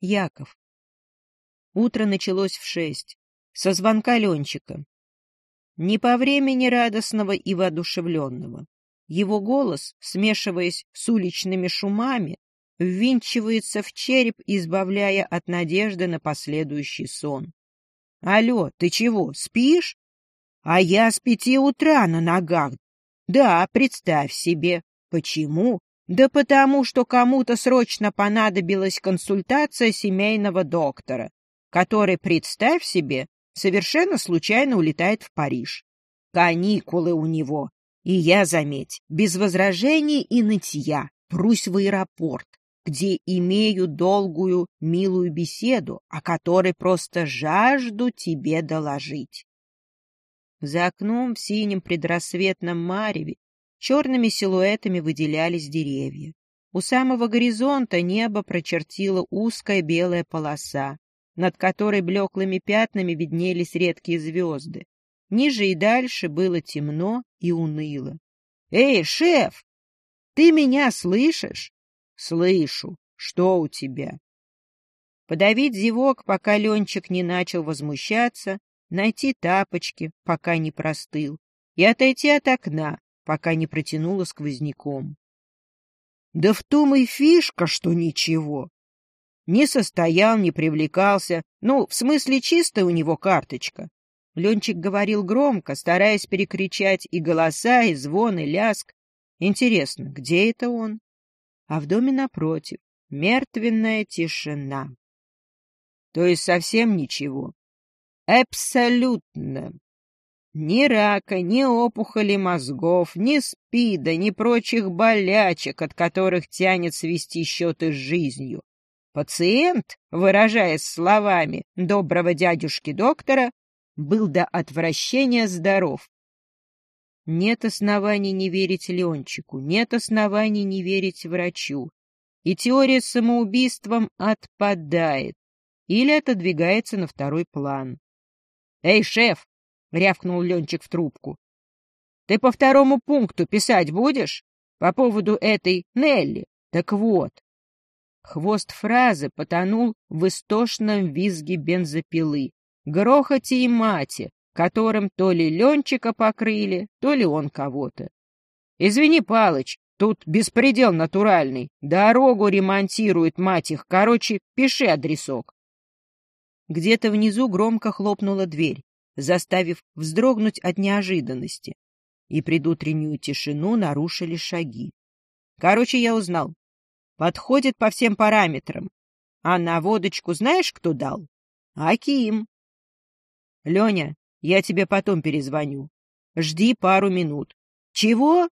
Яков. Утро началось в шесть, со звонка Ленчика. Не по времени радостного и воодушевленного. Его голос, смешиваясь с уличными шумами, ввинчивается в череп, избавляя от надежды на последующий сон. — Алло, ты чего, спишь? — А я с пяти утра на ногах. Да, представь себе. Почему? Да потому, что кому-то срочно понадобилась консультация семейного доктора, который, представь себе, совершенно случайно улетает в Париж. Каникулы у него. И я, заметь, без возражений и нытья прусь в аэропорт, где имею долгую, милую беседу, о которой просто жажду тебе доложить. За окном в синем предрассветном мареве Черными силуэтами выделялись деревья. У самого горизонта небо прочертила узкая белая полоса, над которой блеклыми пятнами виднелись редкие звезды. Ниже и дальше было темно и уныло. — Эй, шеф! Ты меня слышишь? — Слышу. Что у тебя? Подавить зевок, пока Ленчик не начал возмущаться, найти тапочки, пока не простыл, и отойти от окна, пока не протянула сквозняком. Да в том и фишка, что ничего. Не состоял, не привлекался. Ну, в смысле, чистая у него карточка. Ленчик говорил громко, стараясь перекричать и голоса, и звон, и ляск. Интересно, где это он? А в доме напротив мертвенная тишина. То есть совсем ничего. Абсолютно. Ни рака, ни опухоли мозгов, ни спида, ни прочих болячек, от которых тянет свести счеты с жизнью. Пациент, выражаясь словами доброго дядюшки-доктора, был до отвращения здоров. Нет оснований не верить Ленчику, нет оснований не верить врачу. И теория самоубийством отпадает или отодвигается на второй план. «Эй, шеф, — рявкнул Ленчик в трубку. — Ты по второму пункту писать будешь? По поводу этой Нелли? Так вот. Хвост фразы потонул в истошном визге бензопилы, грохоте и мате, которым то ли Ленчика покрыли, то ли он кого-то. — Извини, Палыч, тут беспредел натуральный. Дорогу ремонтирует, мать их. Короче, пиши адресок. Где-то внизу громко хлопнула дверь заставив вздрогнуть от неожиданности. И предутреннюю тишину нарушили шаги. Короче, я узнал. Подходит по всем параметрам. А на водочку знаешь, кто дал? Аким. Леня, я тебе потом перезвоню. Жди пару минут. Чего?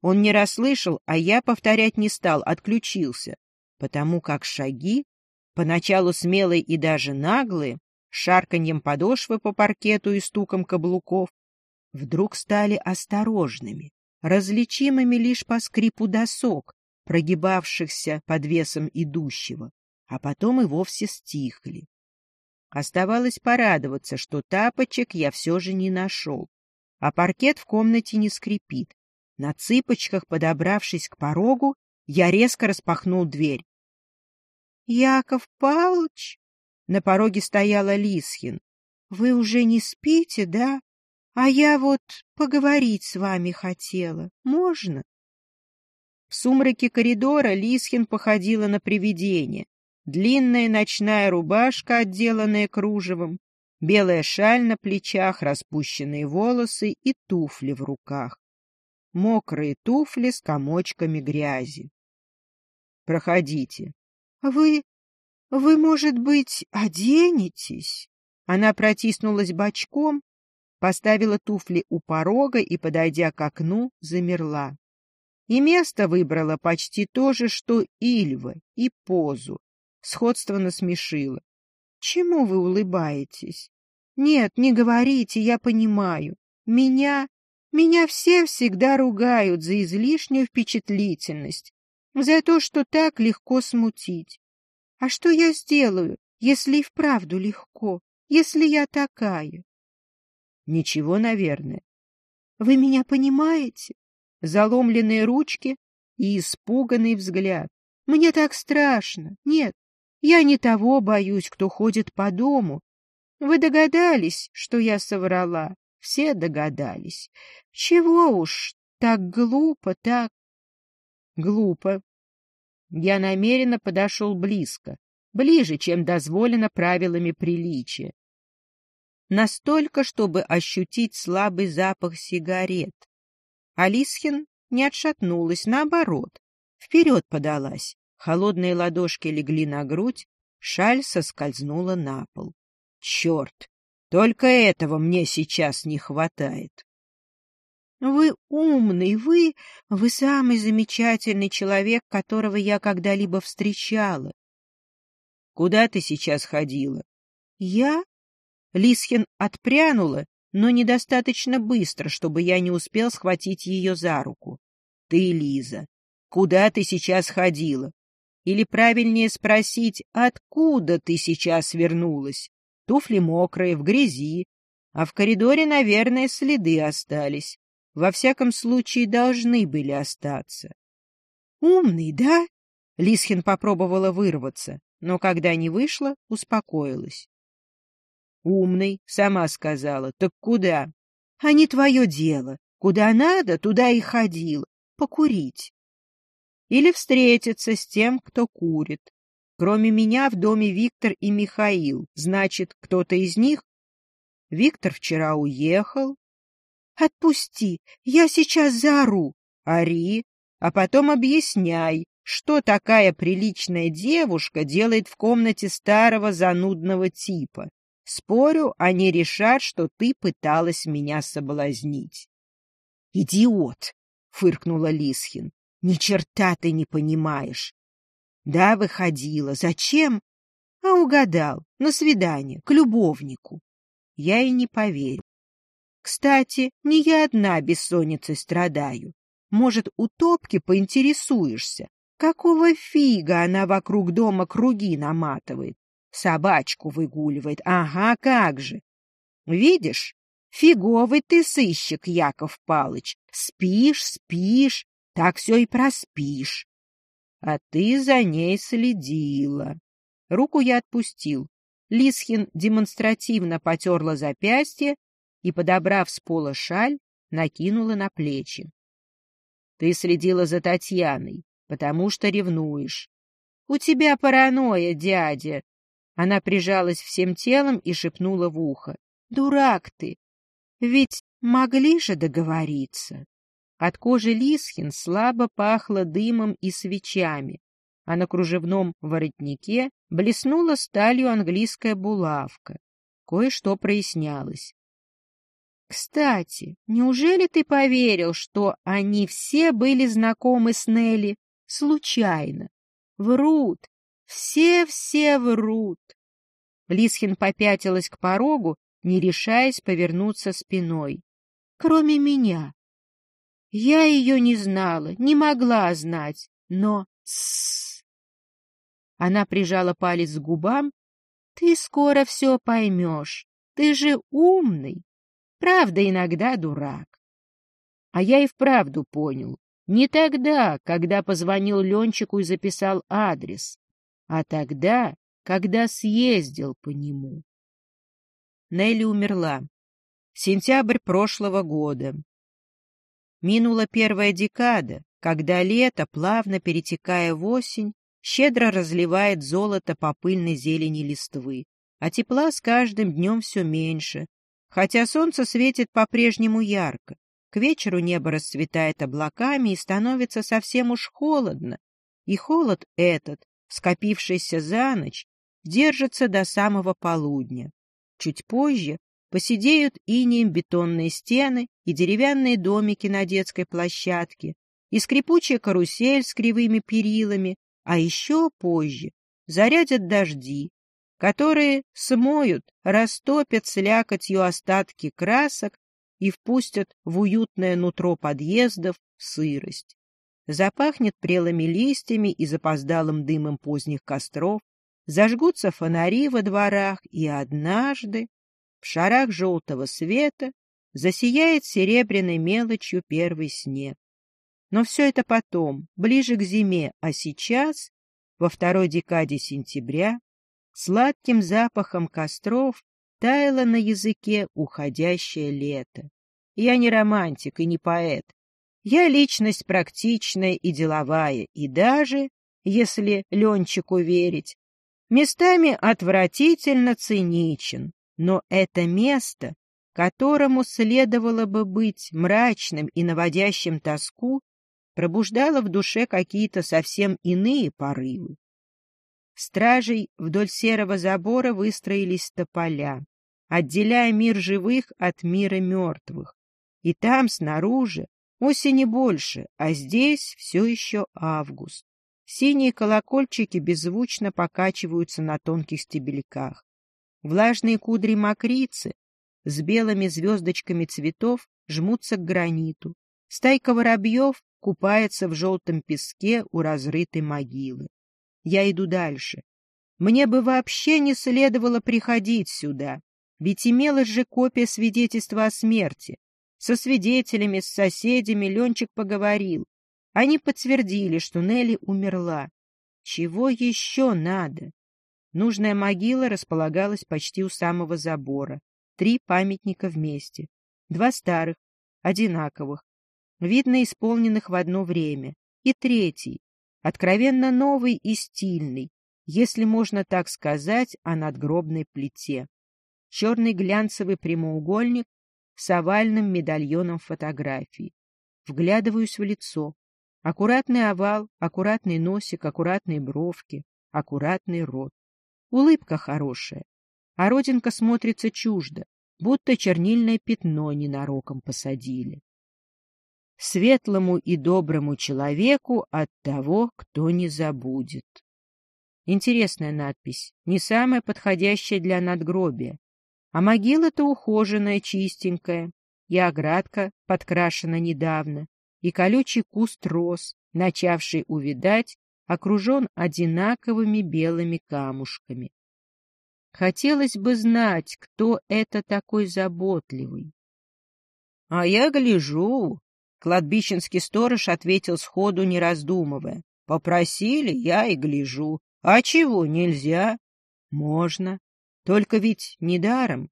Он не расслышал, а я повторять не стал, отключился, потому как шаги, поначалу смелые и даже наглые, шарканьем подошвы по паркету и стуком каблуков, вдруг стали осторожными, различимыми лишь по скрипу досок, прогибавшихся под весом идущего, а потом и вовсе стихли. Оставалось порадоваться, что тапочек я все же не нашел, а паркет в комнате не скрипит. На цыпочках, подобравшись к порогу, я резко распахнул дверь. — Яков Павлович! На пороге стояла Лисхин. — Вы уже не спите, да? А я вот поговорить с вами хотела. Можно? В сумраке коридора Лисхин походила на привидение. Длинная ночная рубашка, отделанная кружевом, белая шаль на плечах, распущенные волосы и туфли в руках. Мокрые туфли с комочками грязи. — Проходите. — Вы вы, может быть, оденетесь? Она протиснулась бочком, поставила туфли у порога и, подойдя к окну, замерла. И место выбрала почти то же, что Ильва, и позу. Сходство насмешило. — Чему вы улыбаетесь? — Нет, не говорите, я понимаю. Меня... Меня все всегда ругают за излишнюю впечатлительность, за то, что так легко смутить. А что я сделаю, если и вправду легко, если я такая? Ничего, наверное. Вы меня понимаете? Заломленные ручки и испуганный взгляд. Мне так страшно. Нет, Я не того боюсь, кто ходит по дому. Вы догадались, что я соврала? Все догадались. Чего уж, так глупо, так... Глупо. Я намеренно подошел близко, ближе, чем дозволено правилами приличия. Настолько, чтобы ощутить слабый запах сигарет. Алисхин не отшатнулась, наоборот, вперед подалась. Холодные ладошки легли на грудь, шаль соскользнула на пол. Черт! Только этого мне сейчас не хватает. Вы умный, вы... Вы самый замечательный человек, которого я когда-либо встречала. Куда ты сейчас ходила? Я? Лисхин отпрянула, но недостаточно быстро, чтобы я не успел схватить ее за руку. Ты, Лиза, куда ты сейчас ходила? Или правильнее спросить, откуда ты сейчас вернулась? Туфли мокрые, в грязи, а в коридоре, наверное, следы остались. Во всяком случае, должны были остаться. «Умный, да?» Лисхин попробовала вырваться, но когда не вышла, успокоилась. «Умный, сама сказала. Так куда?» «А не твое дело. Куда надо, туда и ходила. Покурить. Или встретиться с тем, кто курит. Кроме меня в доме Виктор и Михаил. Значит, кто-то из них? Виктор вчера уехал. Отпусти, я сейчас заору. Ори, а потом объясняй, что такая приличная девушка делает в комнате старого занудного типа. Спорю, они решат, что ты пыталась меня соблазнить. — Идиот! — фыркнула Лисхин. — Ни черта ты не понимаешь. Да, выходила. Зачем? А угадал. На свидание, к любовнику. Я и не поверю. Кстати, не я одна бессонницей страдаю. Может, у Топки поинтересуешься, какого фига она вокруг дома круги наматывает? Собачку выгуливает. Ага, как же. Видишь, фиговый ты сыщик, Яков Палыч. Спишь, спишь, так все и проспишь. А ты за ней следила. Руку я отпустил. Лисхин демонстративно потерла запястье и, подобрав с пола шаль, накинула на плечи. Ты следила за Татьяной, потому что ревнуешь. У тебя паранойя, дядя. Она прижалась всем телом и шепнула в ухо. Дурак ты! Ведь могли же договориться. От кожи Лисхин слабо пахло дымом и свечами, а на кружевном воротнике блеснула сталью английская булавка. Кое-что прояснялось. «Кстати, неужели ты поверил, что они все были знакомы с Нелли случайно? Врут, все-все врут!» Лисхин попятилась к порогу, не решаясь повернуться спиной. «Кроме меня, я ее не знала, не могла знать, но... Тссс! Она прижала палец к губам. Ты скоро все поймешь. Ты же умный. Правда, иногда дурак. А я и вправду понял. Не тогда, когда позвонил Ленчику и записал адрес, а тогда, когда съездил по нему. Нелли умерла. Сентябрь прошлого года. Минула первая декада, когда лето, плавно перетекая в осень, щедро разливает золото по пыльной зелени листвы, а тепла с каждым днем все меньше, хотя солнце светит по-прежнему ярко. К вечеру небо расцветает облаками и становится совсем уж холодно, и холод этот, скопившийся за ночь, держится до самого полудня. Чуть позже Посидеют инеем бетонные стены и деревянные домики на детской площадке, и скрипучая карусель с кривыми перилами, а еще позже зарядят дожди, которые смоют, растопят слякотью остатки красок и впустят в уютное нутро подъездов сырость. Запахнет прелыми листьями и запоздалым дымом поздних костров, зажгутся фонари во дворах, и однажды в шарах желтого света засияет серебряной мелочью первый снег. Но все это потом, ближе к зиме, а сейчас во второй декаде сентября, сладким запахом костров таяло на языке уходящее лето. Я не романтик и не поэт. Я личность практичная и деловая, и даже, если Ленчику верить, местами отвратительно циничен. Но это место, которому следовало бы быть мрачным и наводящим тоску, пробуждало в душе какие-то совсем иные порывы. Стражей вдоль серого забора выстроились тополя, отделяя мир живых от мира мертвых. И там, снаружи, осени больше, а здесь все еще август. Синие колокольчики беззвучно покачиваются на тонких стебельках. Влажные кудри мокрицы с белыми звездочками цветов жмутся к граниту. Стайка воробьев купается в желтом песке у разрытой могилы. Я иду дальше. Мне бы вообще не следовало приходить сюда, ведь имелась же копия свидетельства о смерти. Со свидетелями, с соседями Ленчик поговорил. Они подтвердили, что Нелли умерла. Чего еще надо? Нужная могила располагалась почти у самого забора. Три памятника вместе. Два старых, одинаковых, видно исполненных в одно время. И третий, откровенно новый и стильный, если можно так сказать о надгробной плите. Черный глянцевый прямоугольник с овальным медальоном фотографии. Вглядываюсь в лицо. Аккуратный овал, аккуратный носик, аккуратные бровки, аккуратный рот. Улыбка хорошая, а родинка смотрится чуждо, будто чернильное пятно ненароком посадили. Светлому и доброму человеку от того, кто не забудет. Интересная надпись, не самая подходящая для надгробия. А могила-то ухоженная, чистенькая, и оградка подкрашена недавно, и колючий куст роз, начавший увидать, окружен одинаковыми белыми камушками. Хотелось бы знать, кто это такой заботливый. — А я гляжу, — кладбищенский сторож ответил сходу, не раздумывая. — Попросили, я и гляжу. А чего нельзя? — Можно. Только ведь недаром.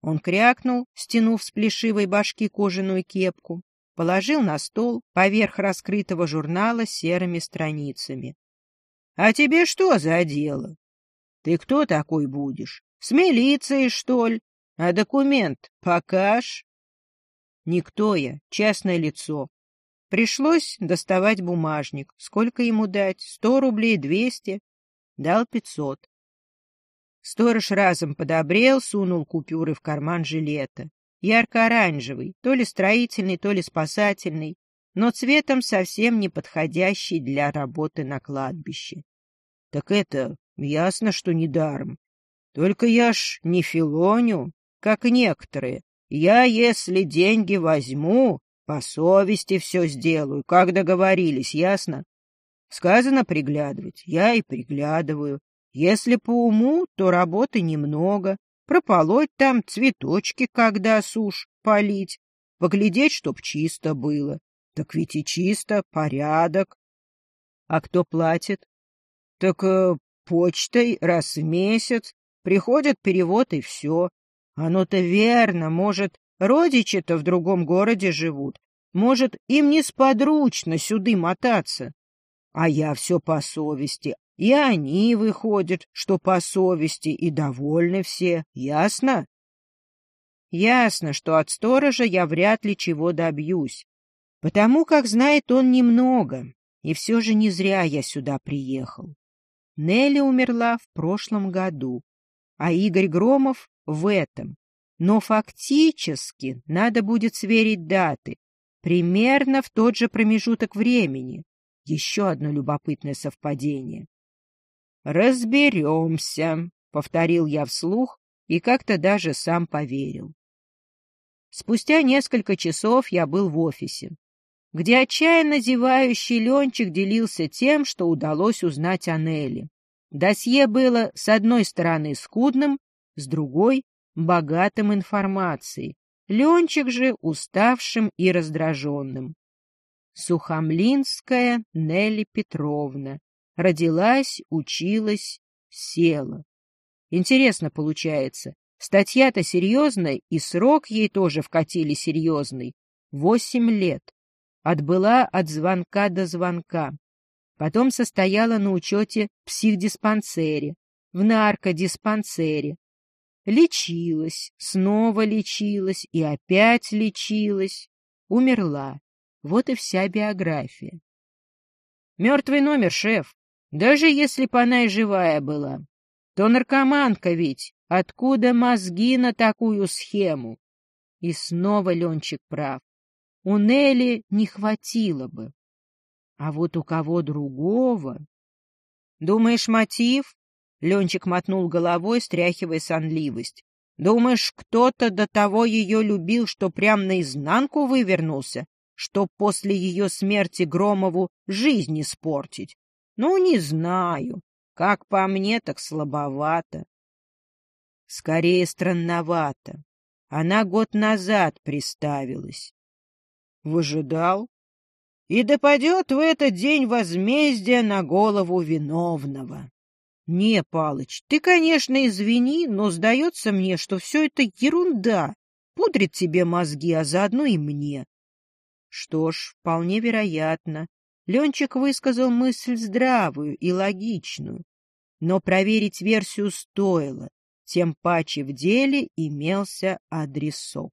Он крякнул, стянув с плешивой башки кожаную кепку, положил на стол поверх раскрытого журнала серыми страницами. — А тебе что за дело? Ты кто такой будешь? С милицией, что ли? А документ покаж? Никто я, частное лицо. Пришлось доставать бумажник. Сколько ему дать? Сто рублей, двести? Дал пятьсот. Сторож разом подобрел, сунул купюры в карман жилета ярко-оранжевый, то ли строительный, то ли спасательный, но цветом совсем не подходящий для работы на кладбище. Так это ясно, что недаром. Только я ж не филоню, как некоторые. Я, если деньги возьму, по совести все сделаю, как договорились, ясно? Сказано приглядывать, я и приглядываю. Если по уму, то работы немного, прополоть там цветочки, когда сушь, полить, поглядеть, чтоб чисто было. Так ведь и чисто, порядок. А кто платит? Так э, почтой раз в месяц. Приходит перевод и все. Оно-то верно, может, родичи-то в другом городе живут. Может, им несподручно сюды мотаться. А я все по совести, и они выходят, что по совести, и довольны все. Ясно? Ясно, что от сторожа я вряд ли чего добьюсь, потому как знает он немного, и все же не зря я сюда приехал. Нелли умерла в прошлом году, а Игорь Громов в этом. Но фактически надо будет сверить даты, примерно в тот же промежуток времени. Еще одно любопытное совпадение. «Разберемся», — повторил я вслух и как-то даже сам поверил. Спустя несколько часов я был в офисе, где отчаянно зевающий Ленчик делился тем, что удалось узнать о Нелли. Досье было, с одной стороны, скудным, с другой — богатым информацией. Ленчик же уставшим и раздраженным. Сухомлинская Нелли Петровна, Родилась, училась, села. Интересно получается. Статья-то серьезная, и срок ей тоже вкатили серьезный. Восемь лет. Отбыла от звонка до звонка. Потом состояла на учете в психдиспансере, в наркодиспансере. Лечилась, снова лечилась и опять лечилась. Умерла. Вот и вся биография. Мертвый номер, шеф. Даже если бы она и живая была, то наркоманка ведь. Откуда мозги на такую схему? И снова Ленчик прав. У Нелли не хватило бы. А вот у кого другого... Думаешь, мотив? Ленчик мотнул головой, стряхивая сонливость. Думаешь, кто-то до того ее любил, что прям наизнанку вывернулся, что после ее смерти Громову жизнь испортить? Ну, не знаю. Как по мне, так слабовато. Скорее, странновато. Она год назад приставилась. Выжидал. И допадет в этот день возмездие на голову виновного. Не, Палыч, ты, конечно, извини, но сдается мне, что все это ерунда. Пудрит тебе мозги, а заодно и мне. Что ж, вполне вероятно. Ленчик высказал мысль здравую и логичную. Но проверить версию стоило, тем паче в деле имелся адресок.